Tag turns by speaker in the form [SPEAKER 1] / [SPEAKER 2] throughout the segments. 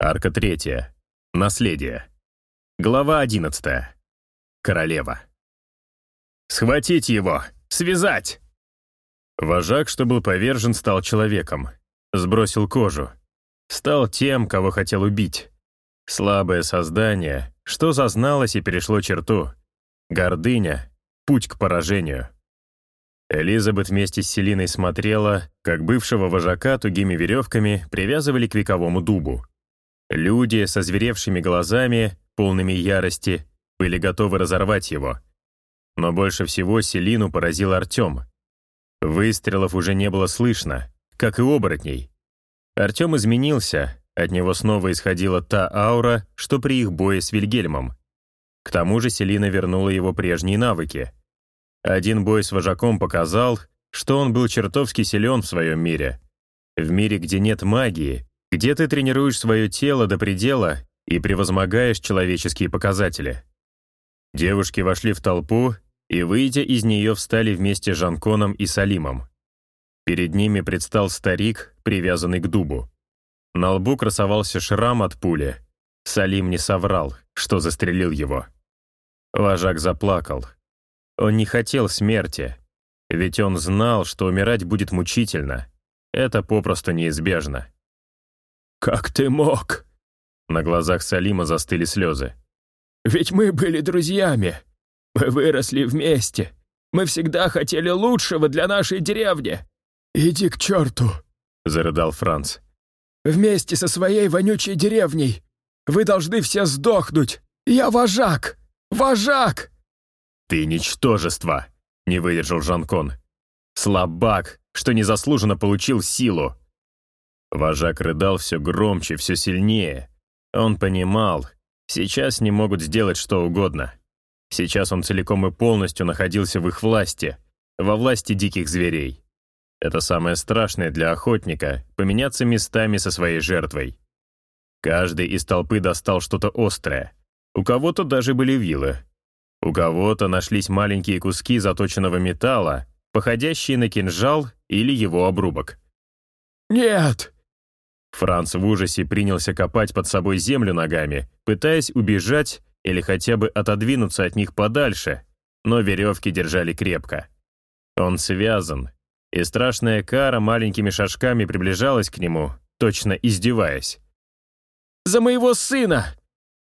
[SPEAKER 1] Арка третья. Наследие. Глава одиннадцатая. Королева. «Схватить его! Связать!» Вожак, что был повержен, стал человеком. Сбросил кожу. Стал тем, кого хотел убить. Слабое создание, что зазналось и перешло черту. Гордыня — путь к поражению. Элизабет вместе с Селиной смотрела, как бывшего вожака тугими веревками привязывали к вековому дубу. Люди со зверевшими глазами, полными ярости, были готовы разорвать его. Но больше всего Селину поразил Артем. Выстрелов уже не было слышно, как и оборотней. Артем изменился, от него снова исходила та аура, что при их бое с Вильгельмом. К тому же Селина вернула его прежние навыки. Один бой с вожаком показал, что он был чертовски силен в своем мире. В мире, где нет магии, где ты тренируешь свое тело до предела и превозмогаешь человеческие показатели. Девушки вошли в толпу и, выйдя из нее, встали вместе с Жанконом и Салимом. Перед ними предстал старик, привязанный к дубу. На лбу красовался шрам от пули. Салим не соврал, что застрелил его. Вожак заплакал. Он не хотел смерти, ведь он знал, что умирать будет мучительно. Это попросту неизбежно.
[SPEAKER 2] «Как ты мог?»
[SPEAKER 1] На глазах Салима застыли слезы.
[SPEAKER 2] «Ведь мы были друзьями. Мы выросли вместе. Мы всегда хотели лучшего для нашей деревни. Иди к черту!» — зарыдал Франц. «Вместе со своей вонючей деревней. Вы должны все сдохнуть. Я вожак! Вожак!»
[SPEAKER 1] «Ты ничтожество!» — не выдержал Жанкон. «Слабак, что незаслуженно получил силу!» Вожак рыдал все громче, все сильнее. Он понимал, сейчас не могут сделать что угодно. Сейчас он целиком и полностью находился в их власти, во власти диких зверей. Это самое страшное для охотника — поменяться местами со своей жертвой. Каждый из толпы достал что-то острое. У кого-то даже были вилы. У кого-то нашлись маленькие куски заточенного металла, походящие на кинжал или его обрубок.
[SPEAKER 2] «Нет!»
[SPEAKER 1] Франц в ужасе принялся копать под собой землю ногами, пытаясь убежать или хотя бы отодвинуться от них подальше, но веревки держали крепко. Он связан, и страшная кара маленькими шажками приближалась к нему, точно издеваясь.
[SPEAKER 2] «За моего сына!»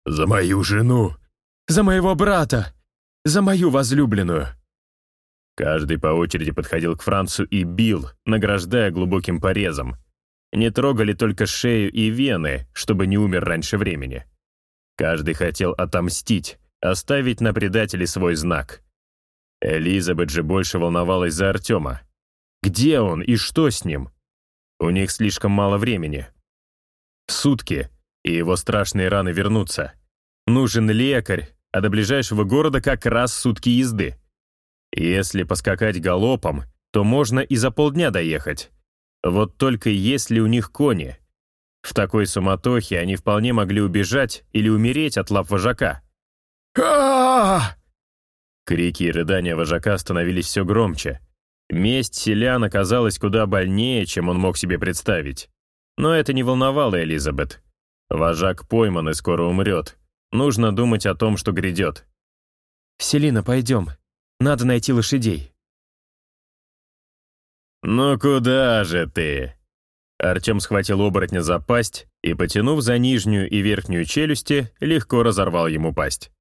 [SPEAKER 1] «За мою жену!»
[SPEAKER 2] «За моего брата!» «За мою возлюбленную!»
[SPEAKER 1] Каждый по очереди подходил к Францу и бил, награждая глубоким порезом, не трогали только шею и вены, чтобы не умер раньше времени. Каждый хотел отомстить, оставить на предателе свой знак. Элизабет же больше волновалась за Артема. Где он и что с ним? У них слишком мало времени. Сутки, и его страшные раны вернутся. Нужен лекарь, а до ближайшего города как раз сутки езды. Если поскакать галопом, то можно и за полдня доехать. Вот только есть ли у них кони? В такой суматохе они вполне могли убежать или умереть от лап вожака.
[SPEAKER 2] а
[SPEAKER 1] Крики и рыдания вожака становились все громче. Месть селян оказалась куда больнее, чем он мог себе представить. Но это не волновало Элизабет. Вожак пойман и скоро умрет. Нужно думать о том, что грядет.
[SPEAKER 2] «Селина, пойдем. Надо найти лошадей».
[SPEAKER 1] «Ну куда же ты?» Артем схватил оборотня за пасть и, потянув за нижнюю и верхнюю челюсти, легко разорвал ему пасть.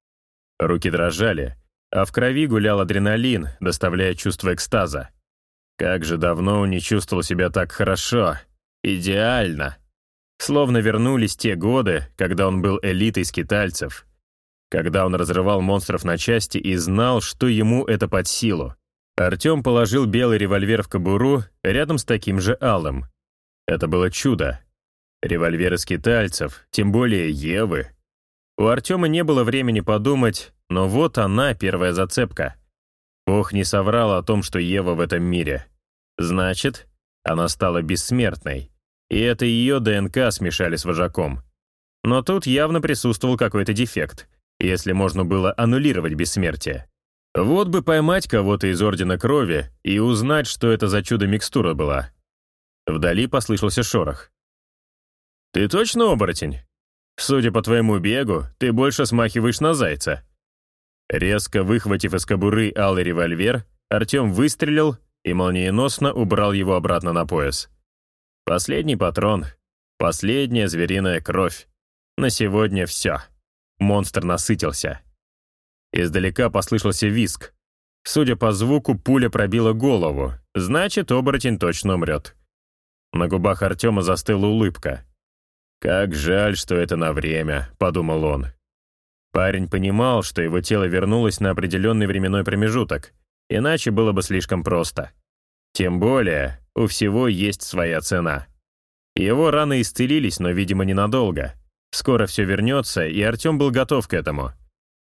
[SPEAKER 1] Руки дрожали, а в крови гулял адреналин, доставляя чувство экстаза. Как же давно он не чувствовал себя так хорошо, идеально. Словно вернулись те годы, когда он был элитой скитальцев, когда он разрывал монстров на части и знал, что ему это под силу. Артем положил белый револьвер в кобуру рядом с таким же алым. Это было чудо. Револьверы скитальцев, тем более Евы. У Артема не было времени подумать, но вот она, первая зацепка. Бог не соврал о том, что Ева в этом мире. Значит, она стала бессмертной. И это ее ДНК смешали с вожаком. Но тут явно присутствовал какой-то дефект, если можно было аннулировать бессмертие. Вот бы поймать кого-то из Ордена Крови и узнать, что это за чудо-микстура была. Вдали послышался шорох. «Ты точно оборотень?» Судя по твоему бегу, ты больше смахиваешь на зайца». Резко выхватив из кобуры алый револьвер, Артем выстрелил и молниеносно убрал его обратно на пояс. Последний патрон, последняя звериная кровь. На сегодня все. Монстр насытился. Издалека послышался виск. Судя по звуку, пуля пробила голову, значит, оборотень точно умрет. На губах Артема застыла улыбка. «Как жаль, что это на время», — подумал он. Парень понимал, что его тело вернулось на определенный временной промежуток, иначе было бы слишком просто. Тем более, у всего есть своя цена. Его раны исцелились, но, видимо, ненадолго. Скоро все вернется, и Артем был готов к этому.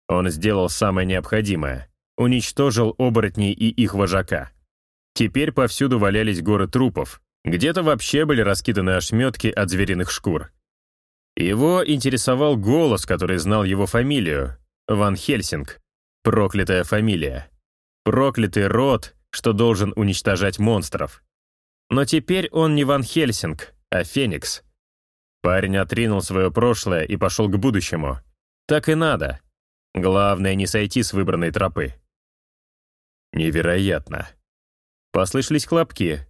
[SPEAKER 1] Он сделал самое необходимое — уничтожил оборотней и их вожака. Теперь повсюду валялись горы трупов, где-то вообще были раскиданы ошметки от звериных шкур. Его интересовал голос, который знал его фамилию — Ван Хельсинг. Проклятая фамилия. Проклятый род, что должен уничтожать монстров. Но теперь он не Ван Хельсинг, а Феникс. Парень отринул свое прошлое и пошел к будущему. Так и надо. Главное не сойти с выбранной тропы. Невероятно. Послышались хлопки,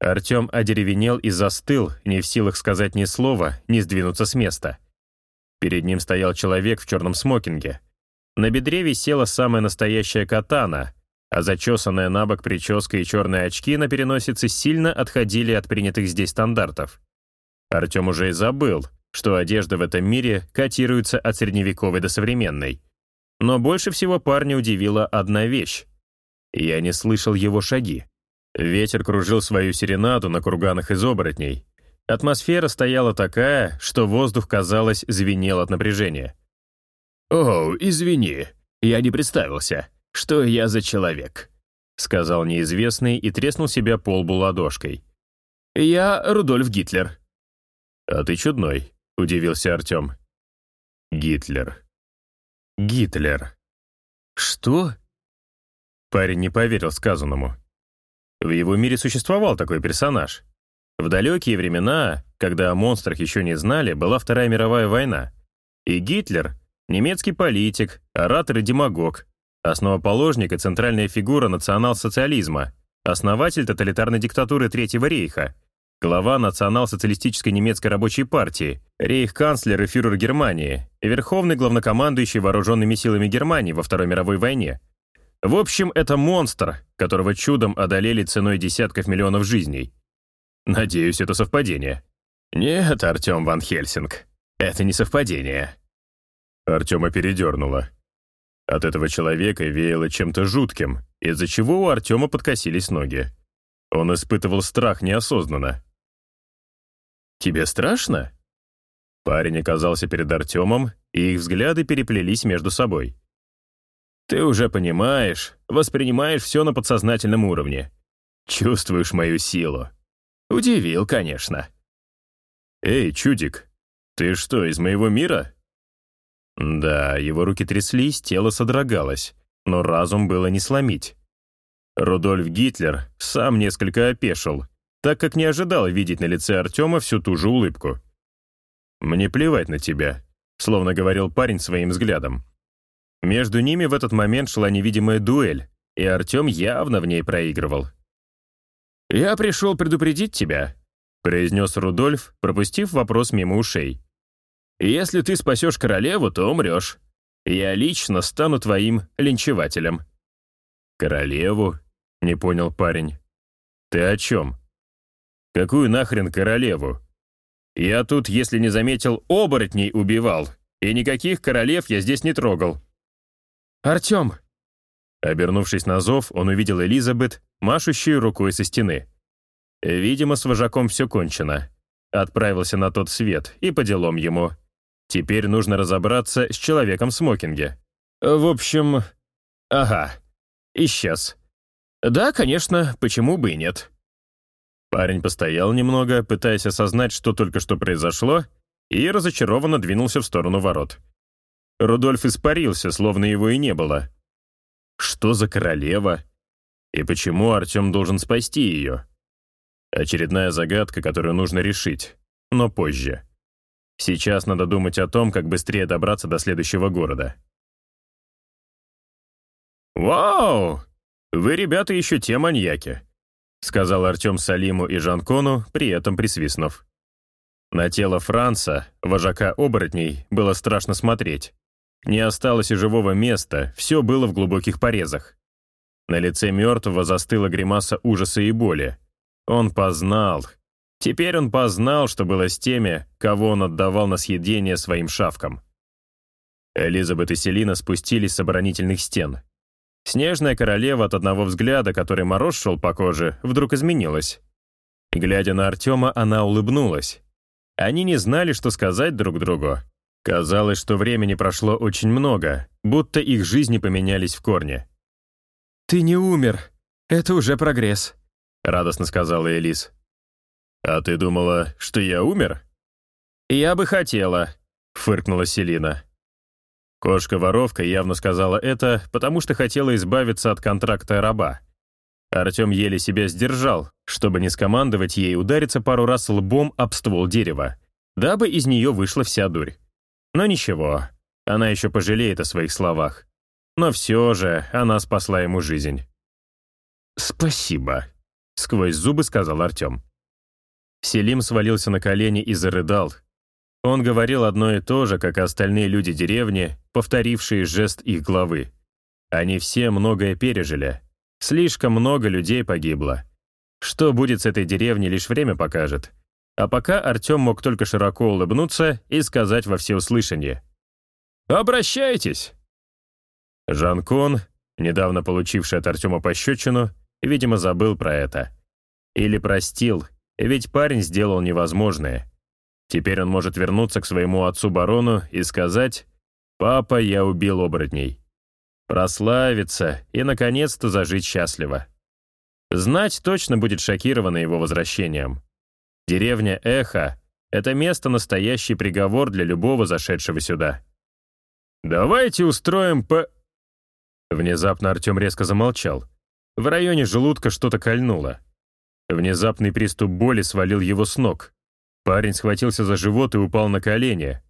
[SPEAKER 1] Артем одеревенел и застыл, не в силах сказать ни слова, ни сдвинуться с места. Перед ним стоял человек в черном смокинге. На бедре висела самая настоящая катана, а зачесанная на бок прическа и черные очки на переносице сильно отходили от принятых здесь стандартов. Артем уже и забыл, что одежда в этом мире котируется от средневековой до современной. Но больше всего парня удивила одна вещь. Я не слышал его шаги. Ветер кружил свою серенаду на курганах из оборотней. Атмосфера стояла такая, что воздух, казалось, звенел от напряжения. «О, извини, я не представился. Что я за человек?» сказал неизвестный и треснул себя по лбу ладошкой. «Я Рудольф Гитлер». «А ты чудной», — удивился Артем. «Гитлер». «Гитлер». «Что?» Парень не поверил сказанному. В его мире существовал такой персонаж. В далекие времена, когда о монстрах еще не знали, была Вторая мировая война. И Гитлер — немецкий политик, оратор и демагог, основоположник и центральная фигура национал-социализма, основатель тоталитарной диктатуры Третьего рейха, глава национал-социалистической немецкой рабочей партии, рейх-канцлер и фюрер Германии, верховный главнокомандующий вооруженными силами Германии во Второй мировой войне, в общем, это монстр, которого чудом одолели ценой десятков миллионов жизней. Надеюсь, это совпадение. Нет, Артем Ван Хельсинг, это не совпадение. Артема передернуло. От этого человека веяло чем-то жутким, из-за чего у Артема подкосились ноги. Он испытывал страх неосознанно. «Тебе страшно?» Парень оказался перед Артемом, и их взгляды переплелись между собой. Ты уже понимаешь, воспринимаешь все на подсознательном уровне. Чувствуешь мою силу. Удивил, конечно. Эй, чудик, ты что, из моего мира? Да, его руки тряслись, тело содрогалось, но разум было не сломить. Рудольф Гитлер сам несколько опешил, так как не ожидал видеть на лице Артема всю ту же улыбку. «Мне плевать на тебя», — словно говорил парень своим взглядом. Между ними в этот момент шла невидимая дуэль, и Артем явно в ней проигрывал. «Я пришел предупредить тебя», — произнес Рудольф, пропустив вопрос мимо ушей. «Если ты спасешь королеву, то умрешь. Я лично стану твоим линчевателем». «Королеву?» — не понял парень. «Ты о чем?» «Какую нахрен королеву? Я тут, если не заметил, оборотней убивал, и никаких королев я здесь не трогал».
[SPEAKER 2] «Артем!»
[SPEAKER 1] Обернувшись на зов, он увидел Элизабет, машущую рукой со стены. Видимо, с вожаком все кончено. Отправился на тот свет, и по делам ему. Теперь нужно разобраться с человеком в смокинге. В общем... Ага. Исчез. Да, конечно, почему бы и нет. Парень постоял немного, пытаясь осознать, что только что произошло, и разочарованно двинулся в сторону ворот. Рудольф испарился, словно его и не было. Что за королева? И почему Артем должен спасти ее? Очередная загадка, которую нужно решить, но позже. Сейчас надо думать о том, как быстрее добраться до следующего города. «Вау! Вы, ребята, еще те маньяки», — сказал Артем Салиму и Жанкону, при этом присвистнув. На тело Франца, вожака оборотней, было страшно смотреть. Не осталось и живого места, все было в глубоких порезах. На лице мертвого застыла гримаса ужаса и боли. Он познал. Теперь он познал, что было с теми, кого он отдавал на съедение своим шавкам. Элизабет и Селина спустились с оборонительных стен. Снежная королева от одного взгляда, который мороз шел по коже, вдруг изменилась. Глядя на Артема, она улыбнулась. Они не знали, что сказать друг другу. Казалось, что времени прошло очень много, будто их жизни поменялись в корне.
[SPEAKER 2] «Ты не умер. Это уже прогресс», —
[SPEAKER 1] радостно сказала Элис. «А ты думала, что я умер?»
[SPEAKER 2] «Я бы хотела», — фыркнула Селина.
[SPEAKER 1] Кошка-воровка явно сказала это, потому что хотела избавиться от контракта раба. Артем еле себя сдержал, чтобы не скомандовать ей удариться пару раз лбом об ствол дерева, дабы из нее вышла вся дурь. Но ничего, она еще пожалеет о своих словах. Но все же она спасла ему жизнь. «Спасибо», — сквозь зубы сказал Артем. Селим свалился на колени и зарыдал. Он говорил одно и то же, как и остальные люди деревни, повторившие жест их главы. Они все многое пережили, Слишком много людей погибло. Что будет с этой деревней, лишь время покажет. А пока Артем мог только широко улыбнуться и сказать во всеуслышание. «Обращайтесь!» Жан-Кон, недавно получивший от Артема пощечину, видимо, забыл про это. Или простил, ведь парень сделал невозможное. Теперь он может вернуться к своему отцу-барону и сказать «Папа, я убил оборотней» прославиться и, наконец-то, зажить счастливо. Знать точно будет шокирована его возвращением. Деревня Эхо — это место настоящий приговор для любого зашедшего сюда. «Давайте устроим по...» Внезапно Артем резко замолчал. В районе желудка что-то кольнуло. Внезапный приступ боли свалил его с ног. Парень схватился за живот и упал на колени.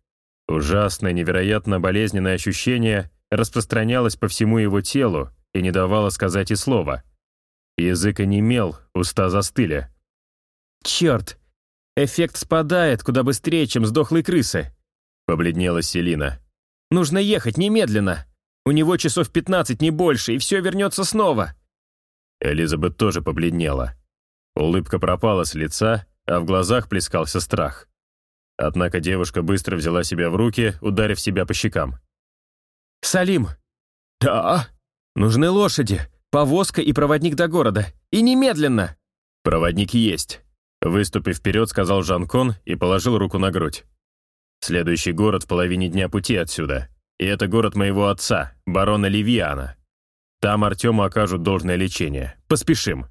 [SPEAKER 1] Ужасное, невероятно болезненное ощущение распространялась по всему его телу и не давала сказать и слова. Язык онемел, уста застыли.
[SPEAKER 2] «Черт! Эффект спадает куда быстрее, чем с дохлой крысы!»
[SPEAKER 1] Побледнела Селина.
[SPEAKER 2] «Нужно ехать немедленно! У него часов пятнадцать, не больше, и все вернется снова!»
[SPEAKER 1] Элизабет тоже побледнела. Улыбка пропала с лица, а в глазах плескался страх. Однако девушка быстро взяла себя в руки, ударив себя по щекам.
[SPEAKER 2] «Салим!» «Да?» «Нужны лошади, повозка и проводник до города. И немедленно!»
[SPEAKER 1] «Проводник есть», — выступив вперед, сказал Жан-Кон и положил руку на грудь. «Следующий город в половине дня пути отсюда. И это город моего отца, барона Ливиана. Там Артему окажут должное лечение. Поспешим».